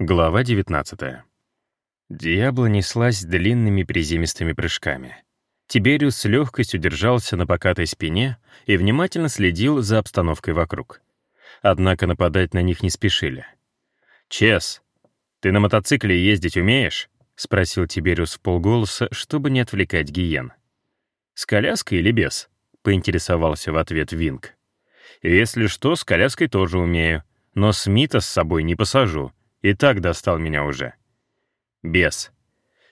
Глава 19. Диабло неслась длинными приземистыми прыжками. Тибериус с легкостью держался на покатой спине и внимательно следил за обстановкой вокруг. Однако нападать на них не спешили. «Чес, ты на мотоцикле ездить умеешь?» — спросил Тибериус в полголоса, чтобы не отвлекать гиен. «С коляской или без?» — поинтересовался в ответ Винг. «Если что, с коляской тоже умею, но Смита с собой не посажу», и так достал меня уже. Бес.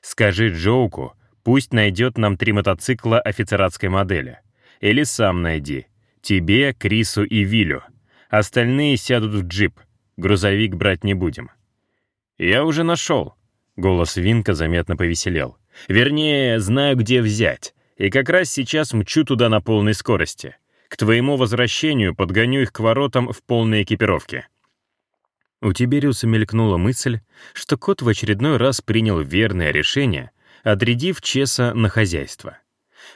Скажи Джоуку, пусть найдет нам три мотоцикла офицератской модели. Или сам найди. Тебе, Крису и Вилю. Остальные сядут в джип. Грузовик брать не будем. Я уже нашел. Голос Винка заметно повеселел. Вернее, знаю, где взять. И как раз сейчас мчу туда на полной скорости. К твоему возвращению подгоню их к воротам в полной экипировке. У Тибериуса мелькнула мысль, что кот в очередной раз принял верное решение, отрядив Чеса на хозяйство.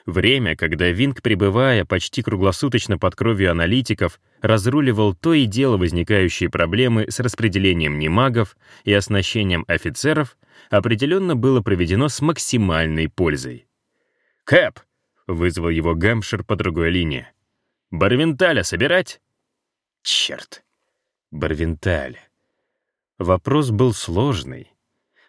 Время, когда Винг, пребывая почти круглосуточно под кровью аналитиков, разруливал то и дело возникающие проблемы с распределением немагов и оснащением офицеров, определенно было проведено с максимальной пользой. «Кэп!» — вызвал его Гэмпшир по другой линии. «Барвенталя собирать?» «Черт! Барвенталь!» Вопрос был сложный.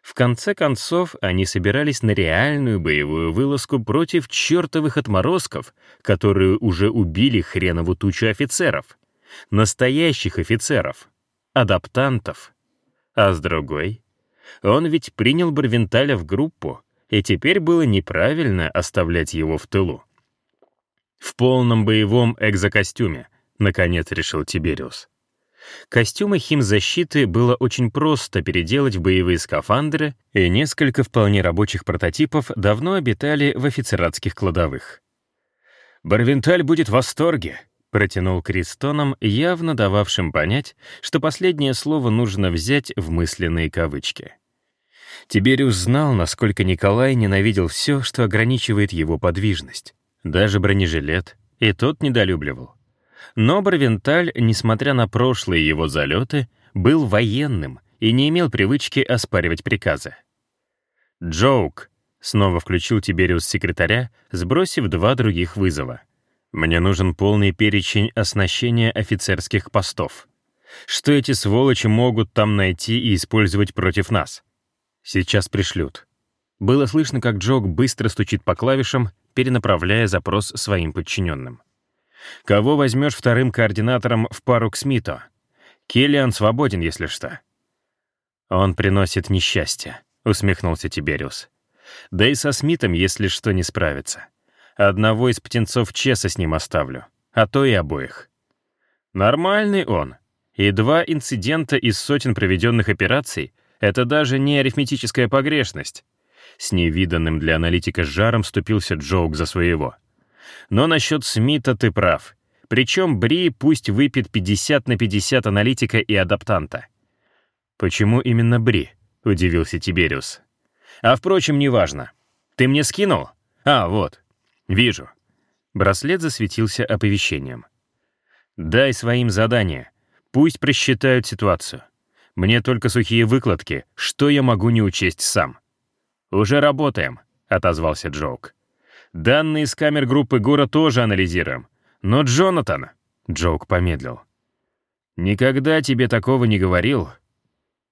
В конце концов, они собирались на реальную боевую вылазку против чертовых отморозков, которые уже убили хренову тучу офицеров. Настоящих офицеров. Адаптантов. А с другой? Он ведь принял Барвенталя в группу, и теперь было неправильно оставлять его в тылу. В полном боевом экзокостюме, наконец решил Тибериус. Костюмы химзащиты было очень просто переделать в боевые скафандры, и несколько вполне рабочих прототипов давно обитали в офицератских кладовых. «Барвенталь будет в восторге», — протянул Кристоном, явно дававшим понять, что последнее слово нужно взять в мысленные кавычки. Тибериус знал, насколько Николай ненавидел все, что ограничивает его подвижность. Даже бронежилет, и тот недолюбливал. Но Барвенталь, несмотря на прошлые его залеты, был военным и не имел привычки оспаривать приказы. «Джоук», — снова включил Тибериус секретаря, сбросив два других вызова. «Мне нужен полный перечень оснащения офицерских постов. Что эти сволочи могут там найти и использовать против нас? Сейчас пришлют». Было слышно, как Джок быстро стучит по клавишам, перенаправляя запрос своим подчиненным. Кого возьмешь вторым координатором в пару к Смиту? Киллиан свободен, если что». «Он приносит несчастье», — усмехнулся Тибериус. «Да и со Смитом, если что, не справится. Одного из птенцов Чеса с ним оставлю, а то и обоих». «Нормальный он. И два инцидента из сотен проведенных операций — это даже не арифметическая погрешность». С невиданным для аналитика жаром ступился Джоук за своего. Но насчет Смита ты прав. Причем Бри пусть выпьет 50 на 50 аналитика и адаптанта. «Почему именно Бри?» — удивился Тибериус. «А впрочем, неважно. Ты мне скинул? А, вот. Вижу». Браслет засветился оповещением. «Дай своим задание. Пусть просчитают ситуацию. Мне только сухие выкладки, что я могу не учесть сам». «Уже работаем», — отозвался Джоук. Данные с камер группы Гора тоже анализируем. Но Джонатан...» Джоук помедлил. «Никогда тебе такого не говорил.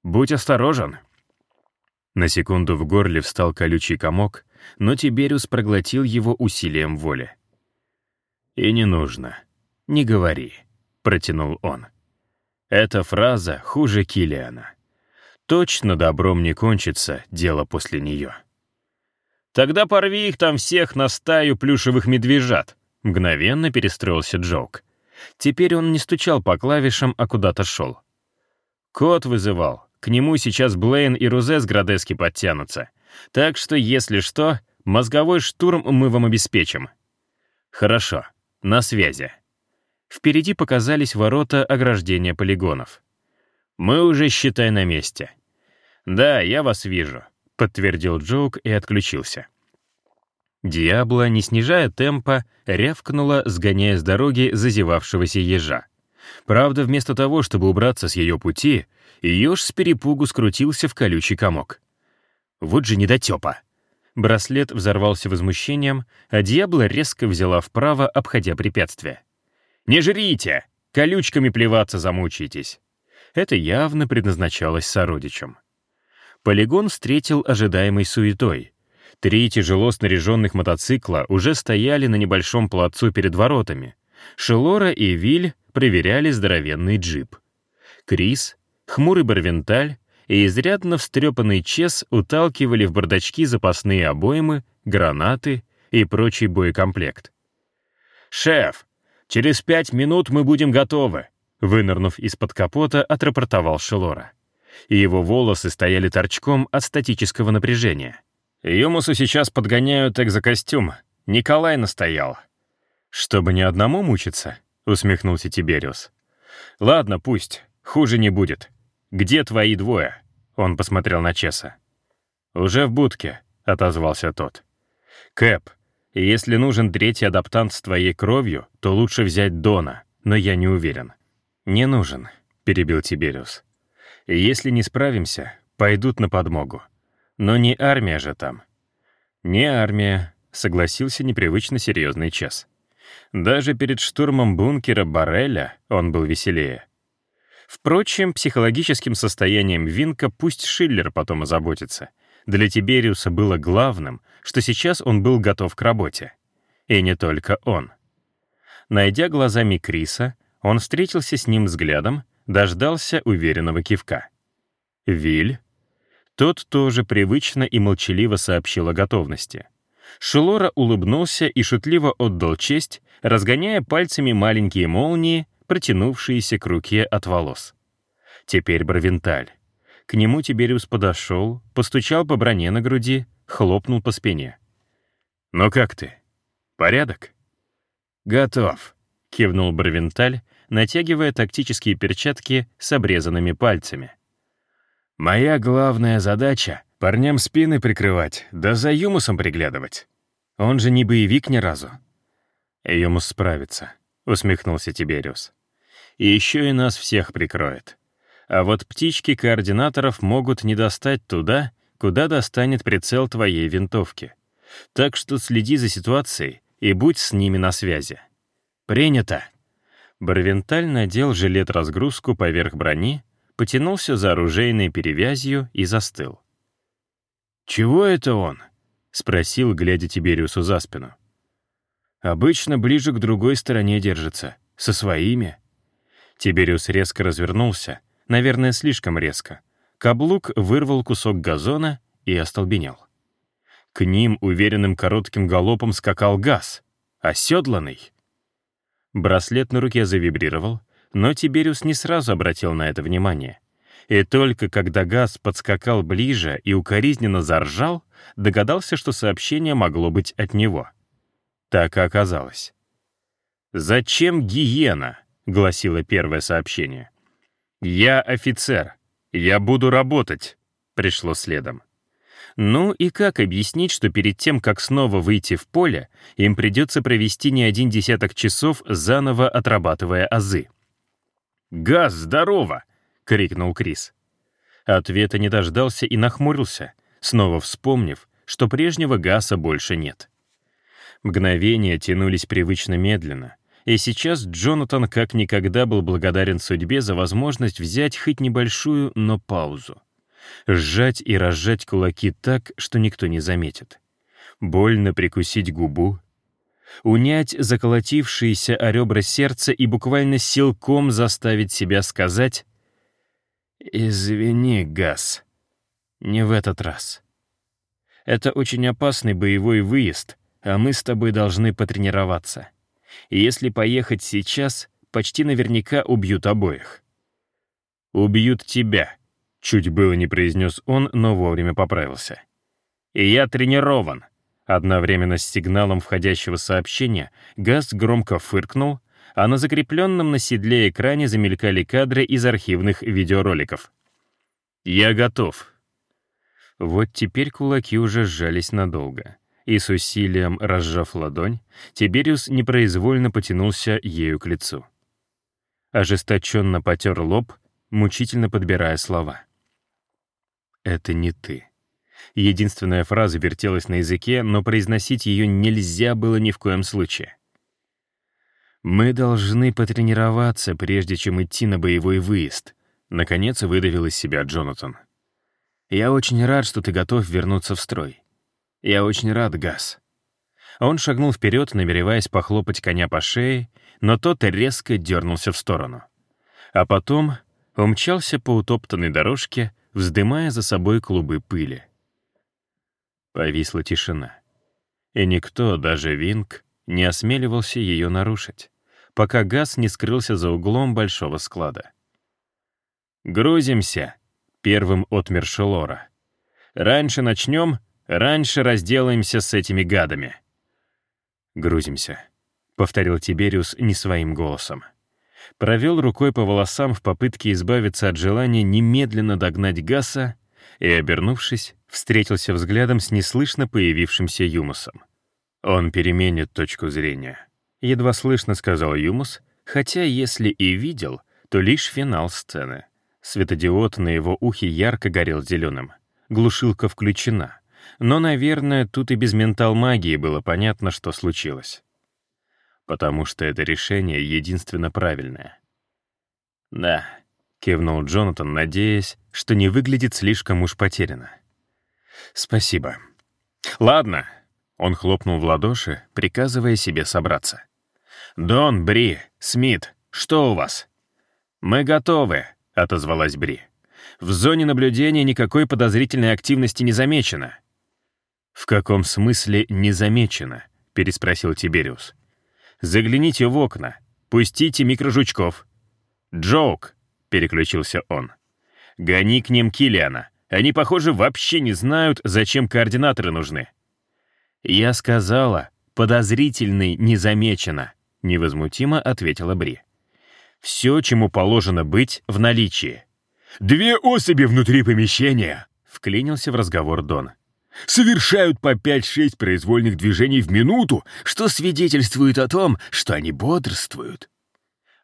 Будь осторожен». На секунду в горле встал колючий комок, но Тибериус проглотил его усилием воли. «И не нужно. Не говори», — протянул он. Эта фраза хуже Килиана. Точно добром не кончится дело после нее. Тогда порви их там всех на стаю плюшевых медвежат. Мгновенно перестроился Джок. Теперь он не стучал по клавишам, а куда-то шел. Кот вызывал. К нему сейчас Блейн и Рузе с Градески подтянутся. Так что, если что, мозговой штурм мы вам обеспечим. Хорошо, на связи. Впереди показались ворота ограждения полигонов. Мы уже, считай, на месте. Да, я вас вижу подтвердил Джоук и отключился. Диабло, не снижая темпа, рявкнула, сгоняя с дороги зазевавшегося ежа. Правда, вместо того, чтобы убраться с ее пути, еж с перепугу скрутился в колючий комок. Вот же недотепа. Браслет взорвался возмущением, а Диабло резко взяла вправо, обходя препятствие. «Не жрите! Колючками плеваться замучаетесь!» Это явно предназначалось сородичам. Полигон встретил ожидаемой суетой. Три тяжело снаряженных мотоцикла уже стояли на небольшом плацу перед воротами. Шелора и Виль проверяли здоровенный джип. Крис, хмурый Барвенталь и изрядно встрепанный Чес уталкивали в бардачки запасные обоймы, гранаты и прочий боекомплект. «Шеф, через пять минут мы будем готовы», вынырнув из-под капота, отрапортовал Шелора. И его волосы стояли торчком от статического напряжения. «Юмусу сейчас подгоняют экзокостюм. Николай настоял». «Чтобы ни одному мучиться?» — усмехнулся Тибериус. «Ладно, пусть. Хуже не будет. «Где твои двое?» — он посмотрел на Чеса. «Уже в будке», — отозвался тот. «Кэп, если нужен третий адаптант с твоей кровью, то лучше взять Дона, но я не уверен». «Не нужен», — перебил Тибериус. «Если не справимся, пойдут на подмогу. Но не армия же там». «Не армия», — согласился непривычно серьезный Чес. Даже перед штурмом бункера Барреля он был веселее. Впрочем, психологическим состоянием Винка пусть Шиллер потом озаботится. Для Тибериуса было главным, что сейчас он был готов к работе. И не только он. Найдя глазами Криса, он встретился с ним взглядом, дождался уверенного кивка. «Виль?» Тот тоже привычно и молчаливо сообщил о готовности. Шелора улыбнулся и шутливо отдал честь, разгоняя пальцами маленькие молнии, протянувшиеся к руке от волос. Теперь Бравенталь. К нему Тибериус подошел, постучал по броне на груди, хлопнул по спине. «Ну как ты? Порядок?» «Готов», — кивнул Бравенталь, натягивая тактические перчатки с обрезанными пальцами. «Моя главная задача — парням спины прикрывать, да за Юмусом приглядывать. Он же не боевик ни разу». «Юмус справится», — усмехнулся Тибериус и еще и нас всех прикроет. А вот птички координаторов могут не достать туда, куда достанет прицел твоей винтовки. Так что следи за ситуацией и будь с ними на связи. Принято. Барвенталь надел жилет-разгрузку поверх брони, потянулся за оружейной перевязью и застыл. «Чего это он?» — спросил, глядя Тибериусу за спину. «Обычно ближе к другой стороне держится, со своими», Тибериус резко развернулся, наверное, слишком резко. Каблук вырвал кусок газона и остолбенел. К ним уверенным коротким галопом скакал газ, оседланный. Браслет на руке завибрировал, но Тибериус не сразу обратил на это внимание. И только когда газ подскакал ближе и укоризненно заржал, догадался, что сообщение могло быть от него. Так и оказалось. «Зачем гиена?» — гласило первое сообщение. «Я офицер. Я буду работать», — пришло следом. Ну и как объяснить, что перед тем, как снова выйти в поле, им придется провести не один десяток часов, заново отрабатывая азы? «Газ, здорово!» — крикнул Крис. Ответа не дождался и нахмурился, снова вспомнив, что прежнего газа больше нет. Мгновения тянулись привычно медленно, и сейчас Джонатан как никогда был благодарен судьбе за возможность взять хоть небольшую, но паузу. Сжать и разжать кулаки так, что никто не заметит. Больно прикусить губу. Унять заколотившееся о ребра сердце и буквально силком заставить себя сказать «Извини, Газ, не в этот раз. Это очень опасный боевой выезд, а мы с тобой должны потренироваться» и если поехать сейчас, почти наверняка убьют обоих. «Убьют тебя», — чуть было не произнес он, но вовремя поправился. «И я тренирован». Одновременно с сигналом входящего сообщения Газ громко фыркнул, а на закрепленном на седле экране замелькали кадры из архивных видеороликов. «Я готов». Вот теперь кулаки уже сжались надолго и с усилием разжав ладонь, Тибериус непроизвольно потянулся ею к лицу. Ожесточенно потер лоб мучительно подбирая слова. «Это не ты». Единственная фраза вертелась на языке, но произносить ее нельзя было ни в коем случае. «Мы должны потренироваться, прежде чем идти на боевой выезд», — наконец выдавил из себя Джонатан. «Я очень рад, что ты готов вернуться в строй. Я очень рад, Газ». Он шагнул вперед, намереваясь похлопать коня по шее, но тот резко дернулся в сторону. А потом умчался по утоптанной дорожке, вздымая за собой клубы пыли. Повисла тишина. И никто, даже Винг, не осмеливался ее нарушить, пока газ не скрылся за углом большого склада. «Грузимся!» — первым отмер Шелора. «Раньше начнем, раньше разделаемся с этими гадами». «Грузимся», — повторил Тибериус не своим голосом. Провел рукой по волосам в попытке избавиться от желания немедленно догнать Гаса и, обернувшись, встретился взглядом с неслышно появившимся Юмусом. «Он переменит точку зрения», — едва слышно сказал Юмус, хотя если и видел, то лишь финал сцены. Светодиод на его ухе ярко горел зеленым. Глушилка включена. Но, наверное, тут и без ментал-магии было понятно, что случилось. Потому что это решение единственно правильное. «Да», — кивнул Джонатан, надеясь, что не выглядит слишком уж потеряно. «Спасибо». «Ладно», — он хлопнул в ладоши, приказывая себе собраться. «Дон, Бри, Смит, что у вас?» «Мы готовы», — отозвалась Бри. «В зоне наблюдения никакой подозрительной активности не замечено». «В каком смысле не замечено?» — переспросил Тибериус. «Загляните в окна, пустите микрожучков». «Джоук», — переключился он. «Гони к ним Килиана. Они, похоже, вообще не знают, зачем координаторы нужны». «Я сказала, подозрительный не замечено», — невозмутимо ответила Бри. «Все, чему положено быть, в наличии». «Две особи внутри помещения», — вклинился в разговор Дон. «Совершают по 5-6 произвольных движений в минуту, что свидетельствует о том, что они бодрствуют».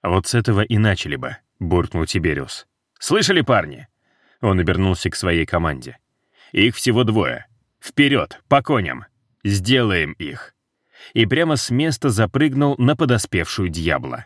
«Вот с этого и начали бы», — буркнул Тибериус. «Слышали, парни?» Он обернулся к своей команде. «Их всего двое. Вперед, по коням! Сделаем их!» И прямо с места запрыгнул на подоспевшую дьявола.